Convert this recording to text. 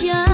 想。